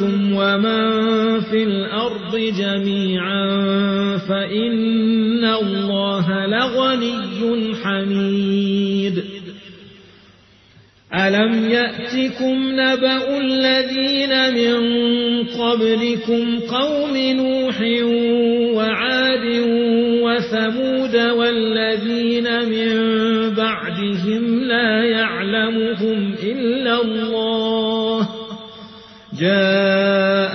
أنتم ومن في الأرض جميعا فإن الله لغني حميد. ألم يأتكم نبأ الذين من قبلكم قوم نوح وعاد وثمود والذين من بعدهم لا يعلمهم إلا الله.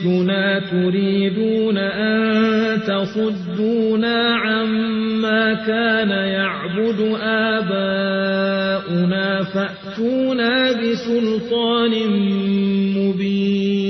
مثلنا تريدون أن تصدونا عما كان يعبد آباؤنا فأتونا بسلطان مبين.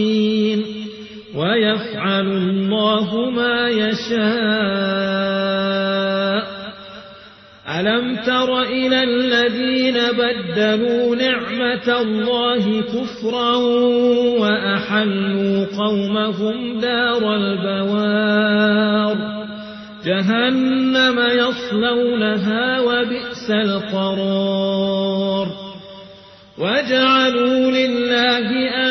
ويفعل الله ما يشاء. ألم تر إلى الذين بدلوا نعمة الله كفرا وأحلوا قومهم دار البوار. جهنم يصلونها وبئس القرار. وجعلوا لله أندادا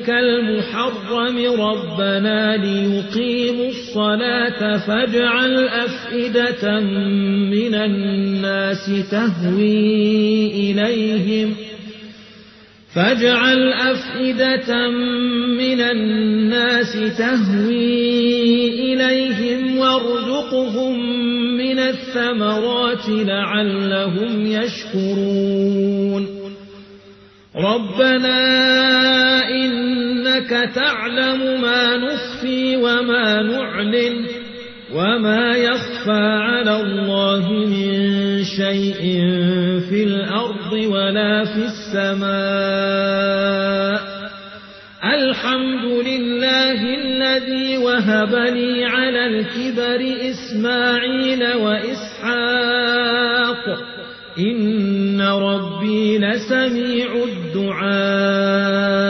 بيتك المحرم ربنا ليقيموا الصلاة فاجعل أفئدة من الناس تهوي إليهم. فاجعل أفئدة من الناس تهوي إليهم وارزقهم من الثمرات لعلهم يشكرون. ربنا إنك تعلم ما نخفي وما نعلن وما يخفى على الله من شيء في الأرض ولا في السماء. الحمد لله الذي وهب لي على الكبر إسماعيل وإسحاق. إن ربي لسميع الدعاء.